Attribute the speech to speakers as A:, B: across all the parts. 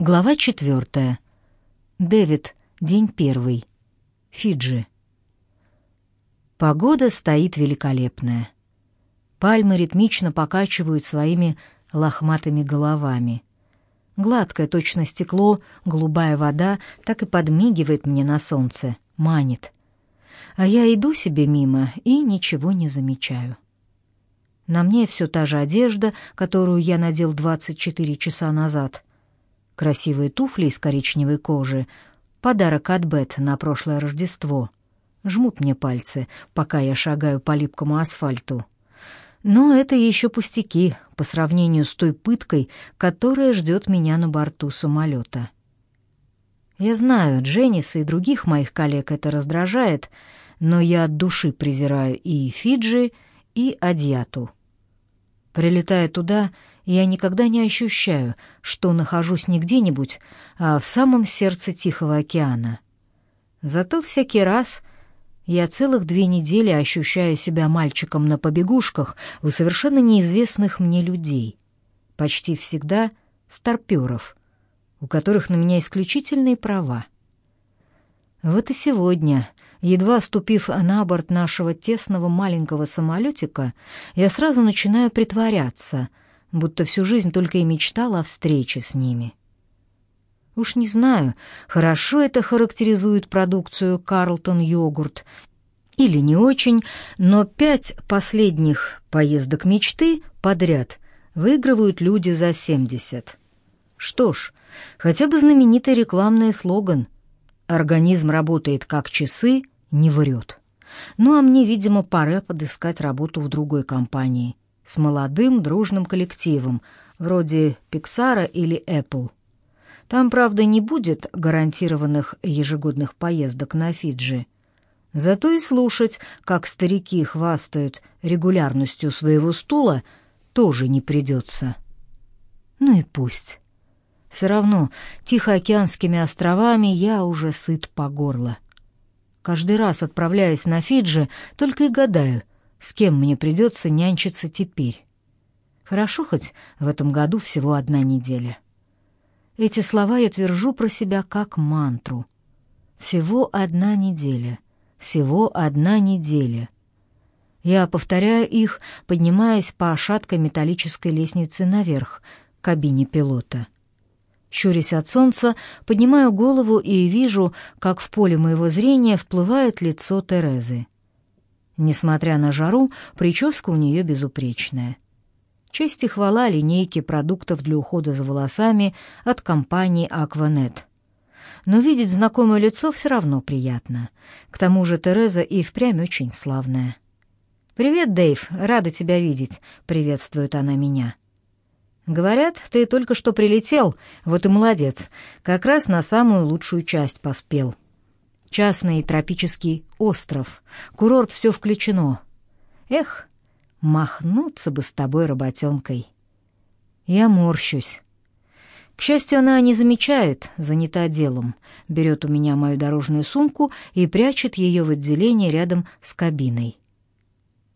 A: Глава четвертая. Дэвид. День первый. Фиджи. Погода стоит великолепная. Пальмы ритмично покачивают своими лохматыми головами. Гладкое точно стекло, голубая вода так и подмигивает мне на солнце, манит. А я иду себе мимо и ничего не замечаю. На мне все та же одежда, которую я надел 24 часа назад — Красивые туфли из коричневой кожи, подарок от Бет на прошлое Рождество. Жмут мне пальцы, пока я шагаю по липкому асфальту. Но это еще пустяки по сравнению с той пыткой, которая ждет меня на борту самолета. Я знаю, Дженниса и других моих коллег это раздражает, но я от души презираю и Фиджи, и Адьяту. Прилетая туда, я никогда не ощущаю, что нахожусь не где-нибудь, а в самом сердце Тихого океана. Зато всякий раз я целых две недели ощущаю себя мальчиком на побегушках у совершенно неизвестных мне людей. Почти всегда старпёров, у которых на меня исключительные права. Вот и сегодня, едва ступив на борт нашего тесного маленького самолетика, я сразу начинаю притворяться — будто всю жизнь только и мечтала о встрече с ними. Уж не знаю, хорошо это характеризует продукцию Карлтон Йогурт или не очень, но пять последних поездок мечты подряд выигрывают люди за 70. Что ж, хотя бы знаменитый рекламный слоган «Организм работает как часы, не врет». Ну а мне, видимо, пора подыскать работу в другой компании — с молодым дружным коллективом, вроде Pixar или Apple. Там, правда, не будет гарантированных ежегодных поездок на Фиджи. Зато и слушать, как старики хвастают регулярностью своего стула, тоже не придется. Ну и пусть. Все равно Тихоокеанскими островами я уже сыт по горло. Каждый раз, отправляясь на Фиджи, только и гадаю, с кем мне придется нянчиться теперь. Хорошо хоть в этом году всего одна неделя. Эти слова я твержу про себя как мантру. Всего одна неделя. Всего одна неделя. Я повторяю их, поднимаясь по шаткой металлической лестнице наверх, к кабине пилота. Щурясь от солнца, поднимаю голову и вижу, как в поле моего зрения вплывает лицо Терезы. Несмотря на жару, прическа у нее безупречная. Честь и хвала линейке продуктов для ухода за волосами от компании «Акванет». Но видеть знакомое лицо все равно приятно. К тому же Тереза и впрямь очень славная. «Привет, Дэйв, рада тебя видеть», — приветствует она меня. «Говорят, ты только что прилетел, вот и молодец, как раз на самую лучшую часть поспел». Частный тропический остров. Курорт все включено. Эх, махнуться бы с тобой работенкой. Я морщусь. К счастью, она не замечает, занята делом. Берет у меня мою дорожную сумку и прячет ее в отделении рядом с кабиной.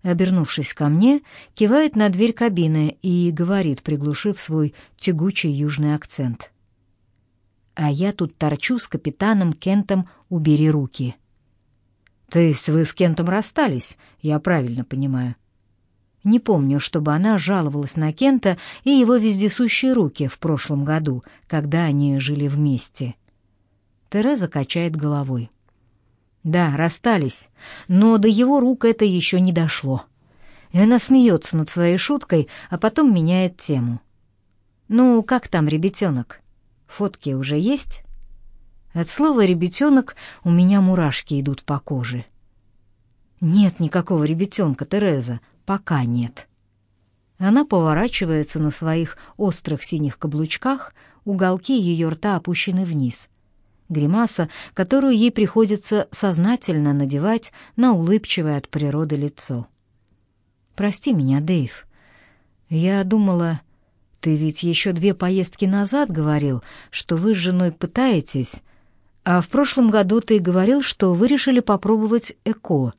A: Обернувшись ко мне, кивает на дверь кабины и говорит, приглушив свой тягучий южный акцент а я тут торчу с капитаном Кентом «Убери руки». То есть вы с Кентом расстались, я правильно понимаю. Не помню, чтобы она жаловалась на Кента и его вездесущие руки в прошлом году, когда они жили вместе. Тереза качает головой. Да, расстались, но до его рук это еще не дошло. И она смеется над своей шуткой, а потом меняет тему. «Ну, как там ребятенок?» Фотки уже есть? От слова «ребятенок» у меня мурашки идут по коже. Нет никакого ребятенка, Тереза, пока нет. Она поворачивается на своих острых синих каблучках, уголки ее рта опущены вниз. Гримаса, которую ей приходится сознательно надевать на улыбчивое от природы лицо. «Прости меня, Дэйв. Я думала, ты ведь еще две поездки назад говорил, что вы с женой пытаетесь, а в прошлом году ты говорил, что вы решили попробовать ЭКО.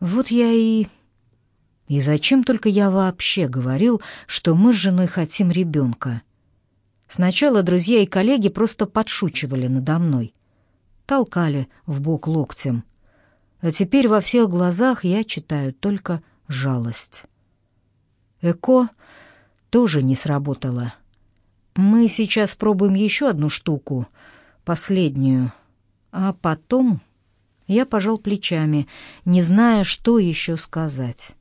A: Вот я и... И зачем только я вообще говорил, что мы с женой хотим ребенка? Сначала друзья и коллеги просто подшучивали надо мной, толкали в бок локтем. А теперь во всех глазах я читаю только жалость. ЭКО тоже не сработало. Мы сейчас пробуем еще одну штуку, последнюю, а потом я пожал плечами, не зная, что еще сказать.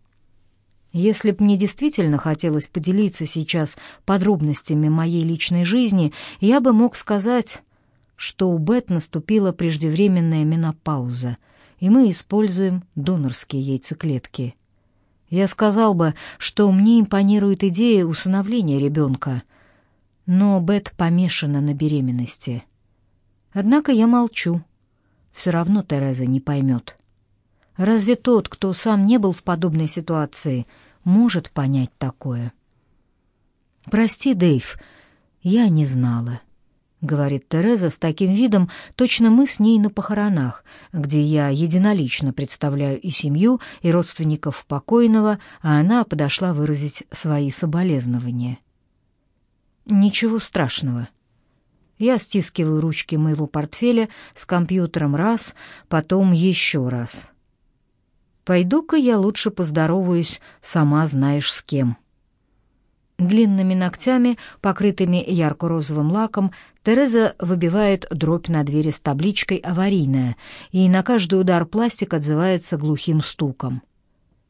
A: Если б мне действительно хотелось поделиться сейчас подробностями моей личной жизни, я бы мог сказать, что у Бет наступила преждевременная менопауза, и мы используем донорские яйцеклетки. Я сказал бы, что мне импонирует идея усыновления ребенка, но Бет помешана на беременности. Однако я молчу. Все равно Тереза не поймет. Разве тот, кто сам не был в подобной ситуации, может понять такое? «Прости, Дэйв, я не знала», — говорит Тереза с таким видом, точно мы с ней на похоронах, где я единолично представляю и семью, и родственников покойного, а она подошла выразить свои соболезнования. «Ничего страшного», я стискиваю ручки моего портфеля с компьютером раз, потом еще раз. Пойду-ка я лучше поздороваюсь, сама знаешь с кем. Длинными ногтями, покрытыми ярко-розовым лаком, Тереза выбивает дробь на двери с табличкой «Аварийная», и на каждый удар пластик отзывается глухим стуком.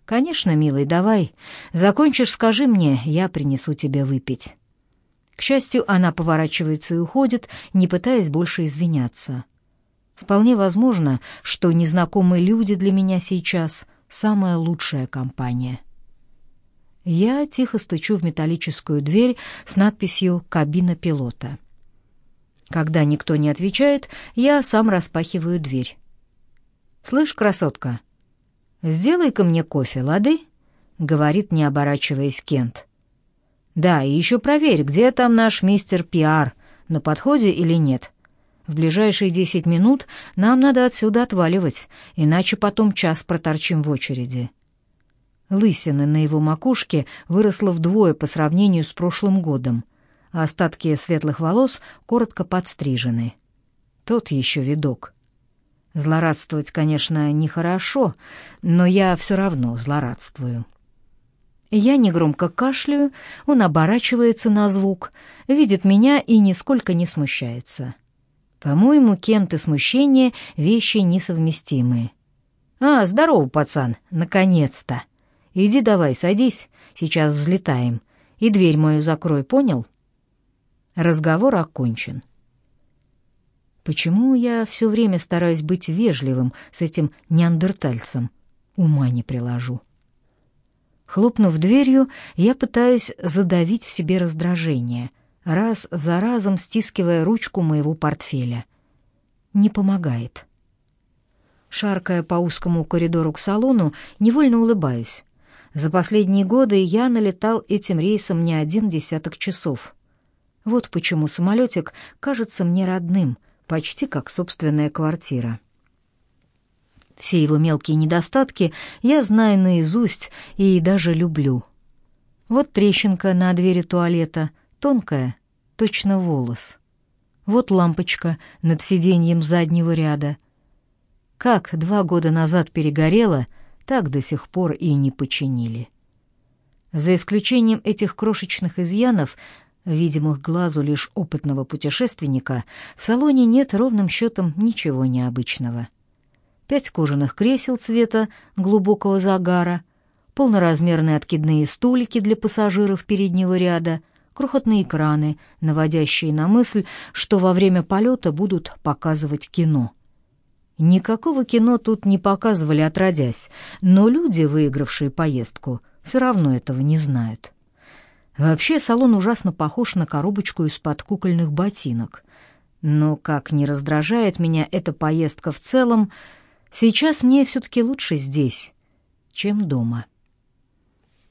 A: «Конечно, милый, давай. Закончишь, скажи мне, я принесу тебе выпить». К счастью, она поворачивается и уходит, не пытаясь больше извиняться. Вполне возможно, что незнакомые люди для меня сейчас самая лучшая компания. Я тихо стучу в металлическую дверь с надписью «Кабина пилота». Когда никто не отвечает, я сам распахиваю дверь. «Слышь, красотка, сделай-ка мне кофе, лады?» — говорит, не оборачиваясь Кент. «Да, и еще проверь, где там наш мистер Пиар, на подходе или нет. В ближайшие десять минут нам надо отсюда отваливать, иначе потом час проторчим в очереди». Лысина на его макушке выросла вдвое по сравнению с прошлым годом, а остатки светлых волос коротко подстрижены. Тот еще видок. Злорадствовать, конечно, нехорошо, но я все равно злорадствую. Я негромко кашляю, он оборачивается на звук, видит меня и нисколько не смущается. По-моему, Кент и смущение — вещи несовместимые. «А, здорово, пацан, наконец-то! Иди давай, садись, сейчас взлетаем. И дверь мою закрой, понял?» Разговор окончен. Почему я все время стараюсь быть вежливым с этим неандертальцем? Ума не приложу. Хлопнув дверью, я пытаюсь задавить в себе раздражение — раз за разом стискивая ручку моего портфеля. Не помогает. Шаркая по узкому коридору к салону, невольно улыбаюсь. За последние годы я налетал этим рейсом не один десяток часов. Вот почему самолетик кажется мне родным, почти как собственная квартира. Все его мелкие недостатки я знаю наизусть и даже люблю. Вот трещинка на двери туалета — тонкая, точно волос. Вот лампочка над сиденьем заднего ряда. Как два года назад перегорела, так до сих пор и не починили. За исключением этих крошечных изъянов, видимых глазу лишь опытного путешественника, в салоне нет ровным счетом ничего необычного. Пять кожаных кресел цвета глубокого загара, полноразмерные откидные столики для пассажиров переднего ряда — крохотные экраны, наводящие на мысль, что во время полета будут показывать кино. Никакого кино тут не показывали отродясь, но люди, выигравшие поездку, все равно этого не знают. Вообще салон ужасно похож на коробочку из-под кукольных ботинок. Но как не раздражает меня эта поездка в целом, сейчас мне все-таки лучше здесь, чем дома.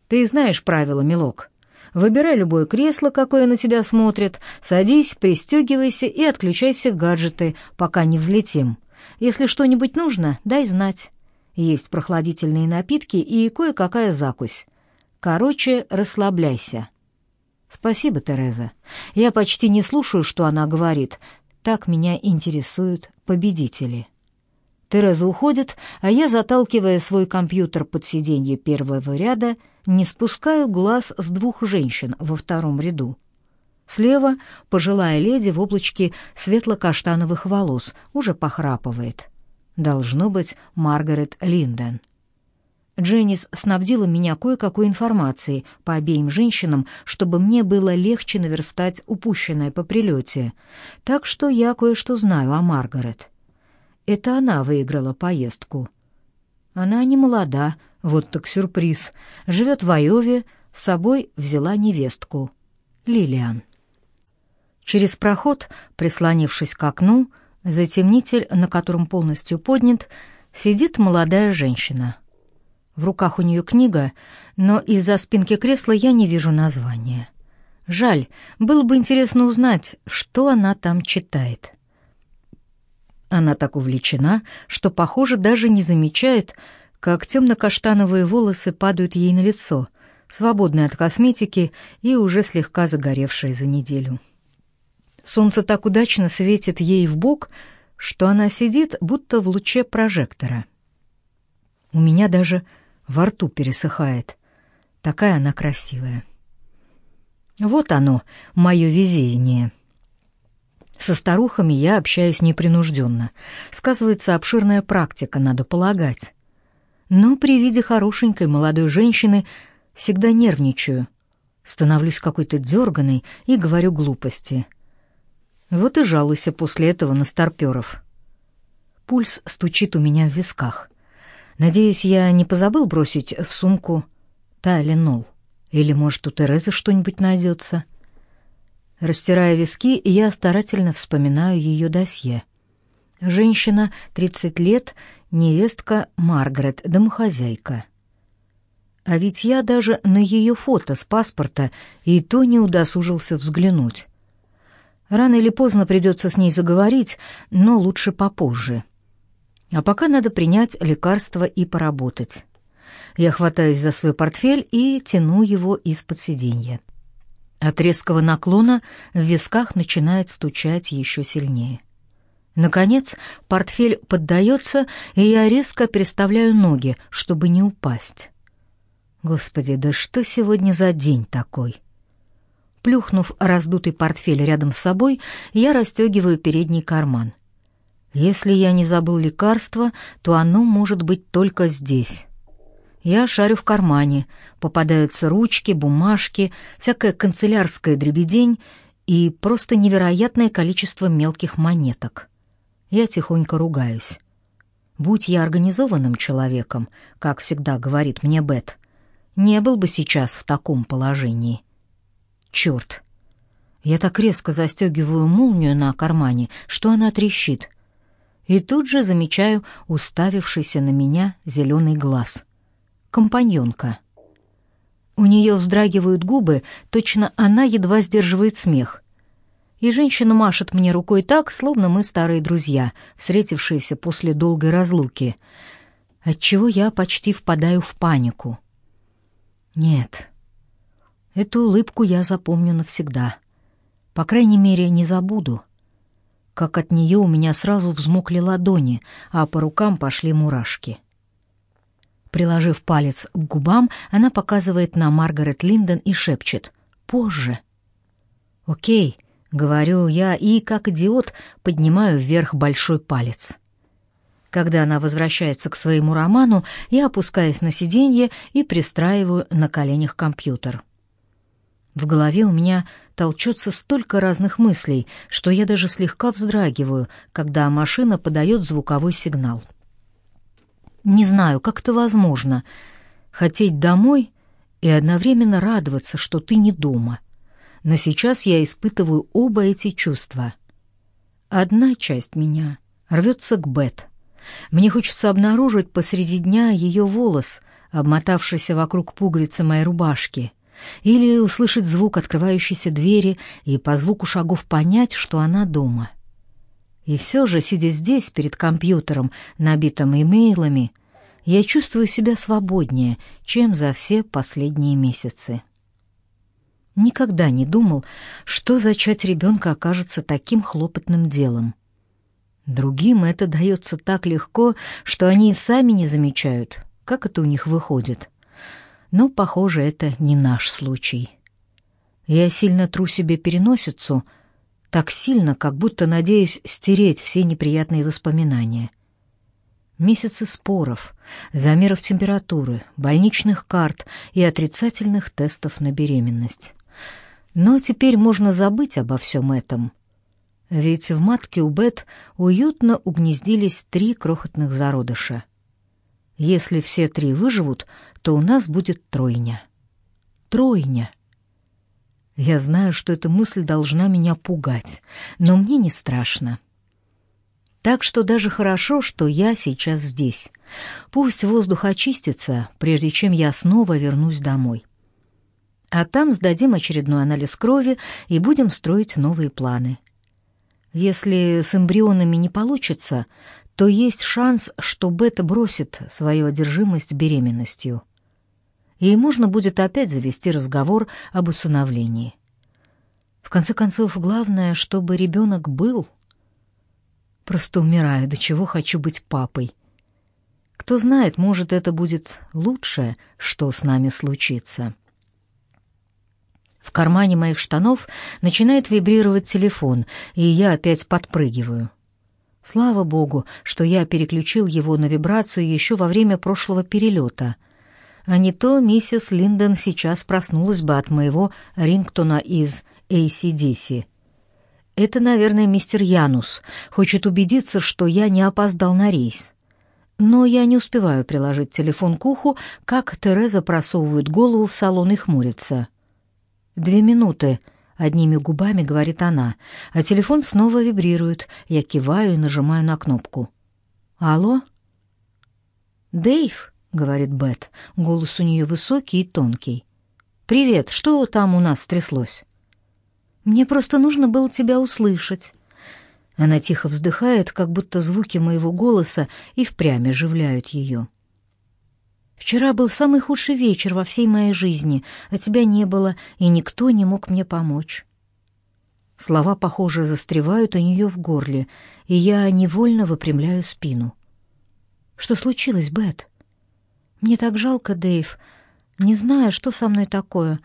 A: Ты знаешь правила, милок. Выбирай любое кресло, какое на тебя смотрит, садись, пристегивайся и отключай все гаджеты, пока не взлетим. Если что-нибудь нужно, дай знать. Есть прохладительные напитки и кое-какая закусь. Короче, расслабляйся. Спасибо, Тереза. Я почти не слушаю, что она говорит. Так меня интересуют победители. Тереза уходит, а я, заталкивая свой компьютер под сиденье первого ряда, не спускаю глаз с двух женщин во втором ряду. Слева пожилая леди в облачке светло-каштановых волос уже похрапывает. Должно быть Маргарет Линден. Дженнис снабдила меня кое-какой информацией по обеим женщинам, чтобы мне было легче наверстать упущенное по прилете. Так что я кое-что знаю о Маргарет. Это она выиграла поездку. Она не молода, вот так сюрприз. Живет в Айове, с собой взяла невестку. Лилиан. Через проход, прислонившись к окну, затемнитель, на котором полностью поднят, сидит молодая женщина. В руках у нее книга, но из-за спинки кресла я не вижу названия. Жаль, было бы интересно узнать, что она там читает. Она так увлечена, что, похоже, даже не замечает, как темно-каштановые волосы падают ей на лицо, свободные от косметики и уже слегка загоревшие за неделю. Солнце так удачно светит ей в бок, что она сидит, будто в луче прожектора. У меня даже во рту пересыхает. Такая она красивая. Вот оно, мое везение. Со старухами я общаюсь непринужденно. Сказывается обширная практика, надо полагать. Но при виде хорошенькой молодой женщины всегда нервничаю. Становлюсь какой-то дерганой и говорю глупости — вот и жалуйся после этого на старперов. Пульс стучит у меня в висках. Надеюсь, я не позабыл бросить в сумку Тайленол. Или, может, у Терезы что-нибудь найдется. Растирая виски, я старательно вспоминаю ее досье. Женщина, 30 лет, невестка Маргарет, домохозяйка. А ведь я даже на ее фото с паспорта и то не удосужился взглянуть. Рано или поздно придется с ней заговорить, но лучше попозже. А пока надо принять лекарство и поработать. Я хватаюсь за свой портфель и тяну его из-под сиденья. От резкого наклона в висках начинает стучать еще сильнее. Наконец, портфель поддается, и я резко переставляю ноги, чтобы не упасть. Господи, да что сегодня за день такой? Плюхнув раздутый портфель рядом с собой, я расстегиваю передний карман. Если я не забыл лекарство, то оно может быть только здесь. Я шарю в кармане, попадаются ручки, бумажки, всякая канцелярская дребедень и просто невероятное количество мелких монеток. Я тихонько ругаюсь. Будь я организованным человеком, как всегда говорит мне Бет, не был бы сейчас в таком положении. Черт! Я так резко застегиваю молнию на кармане, что она трещит. И тут же замечаю уставившийся на меня зеленый глаз. Компаньонка. У нее вздрагивают губы, точно она едва сдерживает смех. И женщина машет мне рукой так, словно мы старые друзья, встретившиеся после долгой разлуки, отчего я почти впадаю в панику. Нет, Эту улыбку я запомню навсегда. По крайней мере, не забуду. Как от нее у меня сразу взмокли ладони, а по рукам пошли мурашки. Приложив палец к губам, она показывает на Маргарет Линден и шепчет «Позже». «Окей», — говорю я, и, как идиот, поднимаю вверх большой палец. Когда она возвращается к своему роману, я опускаюсь на сиденье и пристраиваю на коленях компьютер. В голове у меня толчется столько разных мыслей, что я даже слегка вздрагиваю, когда машина подает звуковой сигнал. Не знаю, как это возможно — хотеть домой и одновременно радоваться, что ты не дома. Но сейчас я испытываю оба эти чувства. Одна часть меня рвется к Бет. Мне хочется обнаружить посреди дня ее волос, обмотавшийся вокруг пуговицы моей рубашки — или услышать звук открывающейся двери и по звуку шагов понять, что она дома. И все же, сидя здесь, перед компьютером, набитым имейлами, я чувствую себя свободнее, чем за все последние месяцы. Никогда не думал, что зачать ребенка окажется таким хлопотным делом. Другим это дается так легко, что они и сами не замечают, как это у них выходит. Но, похоже, это не наш случай. Я сильно тру себе переносицу, так сильно, как будто надеюсь стереть все неприятные воспоминания. Месяцы споров, замеров температуры, больничных карт и отрицательных тестов на беременность. Но теперь можно забыть обо всем этом. Ведь в матке у Бет уютно угнездились три крохотных зародыша. Если все три выживут, то у нас будет тройня. Тройня. Я знаю, что эта мысль должна меня пугать, но мне не страшно. Так что даже хорошо, что я сейчас здесь. Пусть воздух очистится, прежде чем я снова вернусь домой. А там сдадим очередной анализ крови и будем строить новые планы. Если с эмбрионами не получится, то есть шанс, что бета бросит свою одержимость беременностью и можно будет опять завести разговор об усыновлении. В конце концов, главное, чтобы ребенок был. Просто умираю, до чего хочу быть папой. Кто знает, может, это будет лучшее, что с нами случится. В кармане моих штанов начинает вибрировать телефон, и я опять подпрыгиваю. Слава богу, что я переключил его на вибрацию еще во время прошлого перелета — а не то миссис Линдон сейчас проснулась бы от моего рингтона из ACDC. Это, наверное, мистер Янус хочет убедиться, что я не опоздал на рейс. Но я не успеваю приложить телефон к уху, как Тереза просовывает голову в салон и хмурится. «Две минуты», — одними губами говорит она, а телефон снова вибрирует. Я киваю и нажимаю на кнопку. «Алло?» «Дэйв?» — говорит Бет. Голос у нее высокий и тонкий. «Привет, что там у нас стряслось?» «Мне просто нужно было тебя услышать». Она тихо вздыхает, как будто звуки моего голоса и впрямь оживляют ее. «Вчера был самый худший вечер во всей моей жизни, а тебя не было, и никто не мог мне помочь». Слова, похоже, застревают у нее в горле, и я невольно выпрямляю спину. «Что случилось, Бет?» Мне так жалко, Дэйв. Не знаю, что со мной такое.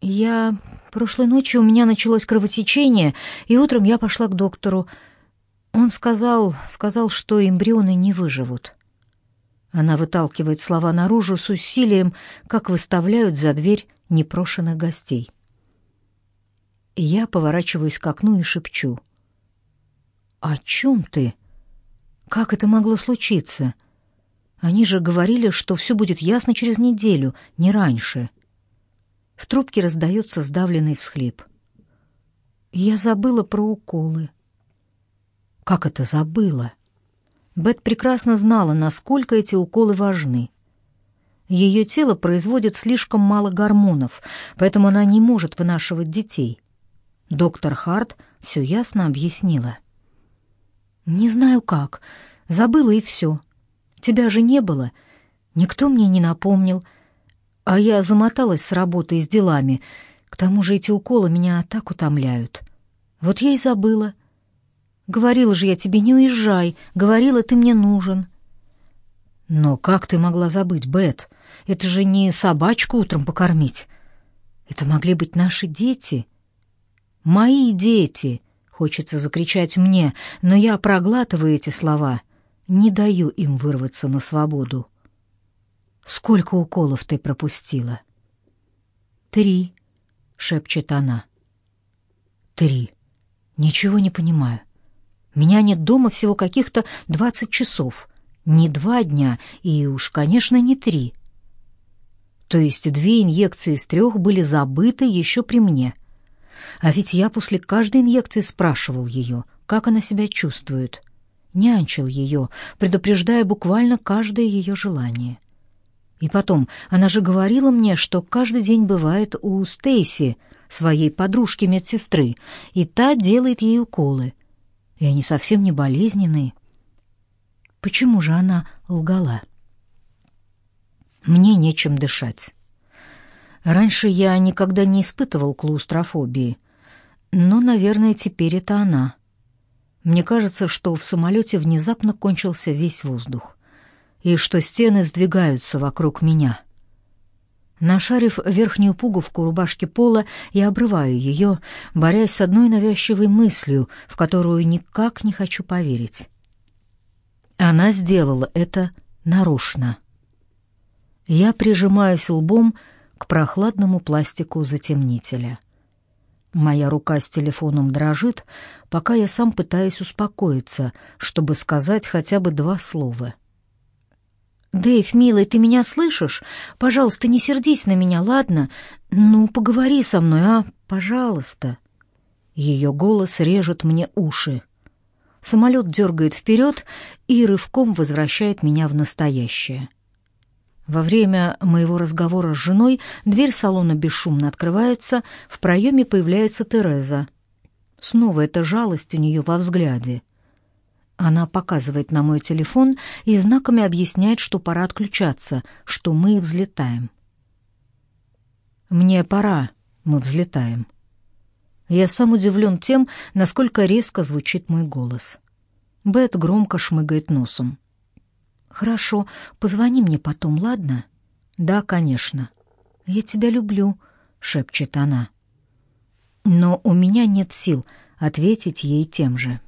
A: Я... Прошлой ночью у меня началось кровотечение, и утром я пошла к доктору. Он сказал, сказал, что эмбрионы не выживут. Она выталкивает слова наружу с усилием, как выставляют за дверь непрошенных гостей. Я поворачиваюсь к окну и шепчу. «О чем ты? Как это могло случиться?» Они же говорили, что все будет ясно через неделю, не раньше. В трубке раздается сдавленный всхлип. Я забыла про уколы. Как это забыла? Бет прекрасно знала, насколько эти уколы важны. Ее тело производит слишком мало гормонов, поэтому она не может вынашивать детей. Доктор Харт все ясно объяснила. «Не знаю как. Забыла и все. Тебя же не было. Никто мне не напомнил. А я замоталась с работой и с делами. К тому же эти уколы меня так утомляют. Вот я и забыла. Говорила же я тебе, не уезжай. Говорила, ты мне нужен. Но как ты могла забыть, Бет? Это же не собачку утром покормить. Это могли быть наши дети. Мои дети, хочется закричать мне, но я проглатываю эти слова не даю им вырваться на свободу. Сколько уколов ты пропустила? Три, шепчет она. Три. Ничего не понимаю. Меня нет дома всего каких-то двадцать часов. Не два дня и уж, конечно, не три. То есть две инъекции из трех были забыты еще при мне. А ведь я после каждой инъекции спрашивал ее, как она себя чувствует нянчил ее, предупреждая буквально каждое ее желание. И потом, она же говорила мне, что каждый день бывает у Стейси, своей подружки-медсестры, и та делает ей уколы. И они совсем не болезненные. Почему же она лгала? Мне нечем дышать. Раньше я никогда не испытывал клаустрофобии, но, наверное, теперь это она. Мне кажется, что в самолете внезапно кончился весь воздух, и что стены сдвигаются вокруг меня. Нашарив верхнюю пуговку рубашки Пола, я обрываю ее, борясь с одной навязчивой мыслью, в которую никак не хочу поверить. Она сделала это нарочно. Я прижимаюсь лбом к прохладному пластику затемнителя. Моя рука с телефоном дрожит, пока я сам пытаюсь успокоиться, чтобы сказать хотя бы два слова — «Дэйв, милый, ты меня слышишь? Пожалуйста, не сердись на меня, ладно? Ну, поговори со мной, а? Пожалуйста». Ее голос режет мне уши. Самолет дергает вперед и рывком возвращает меня в настоящее. Во время моего разговора с женой дверь салона бесшумно открывается, в проеме появляется Тереза. Снова эта жалость у нее во взгляде — она показывает на мой телефон и знаками объясняет, что пора отключаться, что мы взлетаем. Мне пора, мы взлетаем. Я сам удивлен тем, насколько резко звучит мой голос. Бет громко шмыгает носом. Хорошо, позвони мне потом, ладно? Да, конечно. Я тебя люблю, шепчет она. Но у меня нет сил ответить ей тем же.